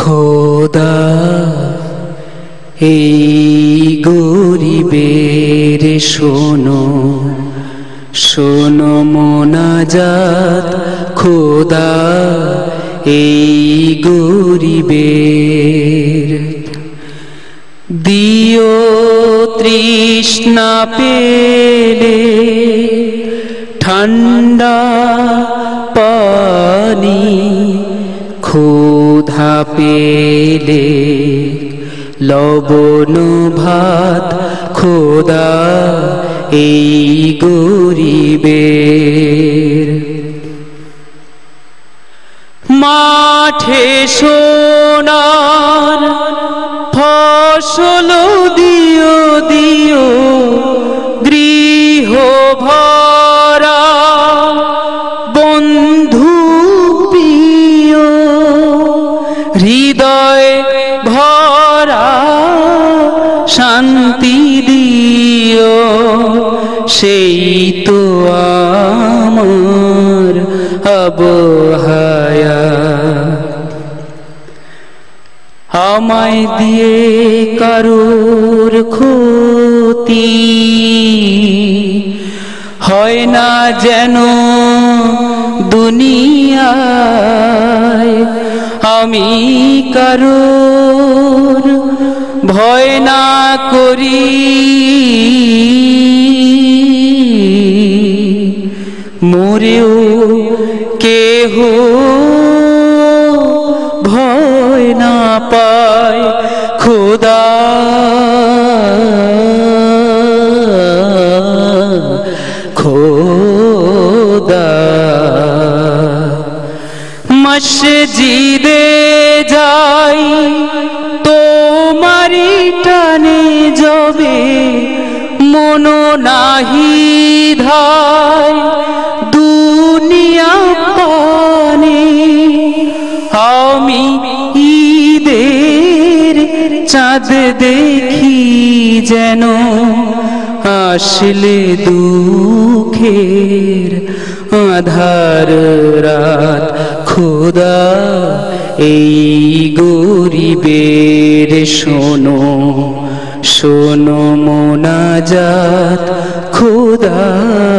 খোদা এই গরিবের শোনো শোনো মোনাজাত খোদা এই গরিবের। দিও তৃষ্ণা পেলে ঠান্ডা পানি পেলে লবণ ভাত খোদা এই গরিবের। মাঠে সোনার ফসল দিও দিও গৃহ ভরা বন্ধু হৃদয় ভরা শান্তি দিও, সেই তো আমার অবহায়া। আমায় দিয়ে কারুর ক্ষতি হয় না যেন দুনিয়ায় আমি কারুর ভয় না করি। মরেও কেহ ভয় না পায় খোদা। খোদা মসজিদে যাই তোমারি টানে যাবে মনো নাহি ধায় দুনিয়া পানে আমি ঈদের চাঁদ দেখি যেন আসলে দুঃখের আধার রাত। খোদা এই গরিবের শোনো শোনো মোনাজাত। খোদা